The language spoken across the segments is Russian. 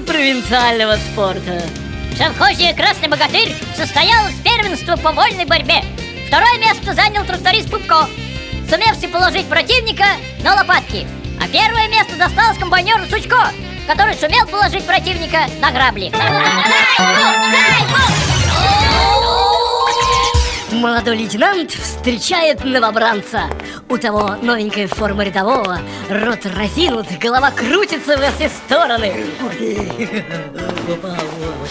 провинциального спорта. В совхозе «Красный богатырь» состоялось первенство по вольной борьбе. Второе место занял тракторист Пупко, сумевший положить противника на лопатки. А первое место досталось комбайнеру Сучко, который сумел положить противника на грабли. Молодой лейтенант встречает новобранца. У того новенькая форма рядового, рот разинут, голова крутится во все стороны.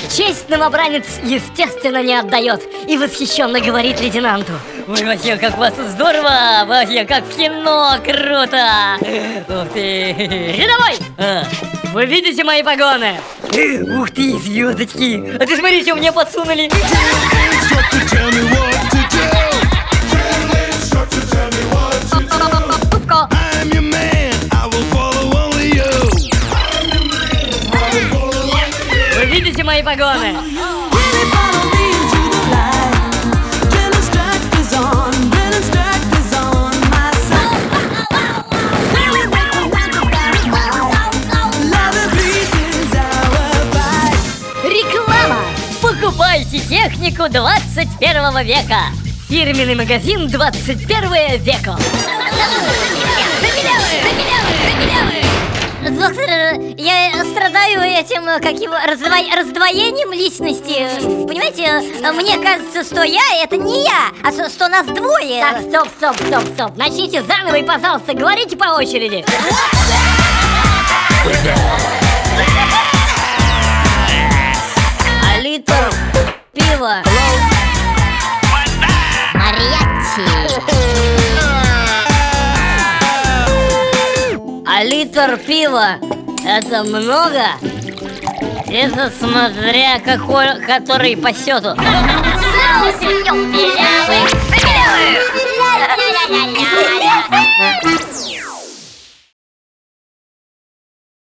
Честь новобранец, естественно, не отдает и восхищенно говорит лейтенанту. Ой, вообще, как вас здорово! Вообще, как в кино! Круто! Ух ты! Рядовой! А, вы видите мои погоны? Ух ты, звездочки! А ты смотри, что мне подсунули! Reasons our fight. Реклама! Покупайте технику 21 века! Фирменный магазин 21 века! Доктор, я страдаю этим э, каким раздво- раздвоением личности. Понимаете, э, мне кажется, что я это не я, а что, что нас двое. Так, стоп, стоп, стоп, стоп! Начните заново и, пожалуйста, говорите по очереди! Литр пива это много? Это смотря какой, который по счету.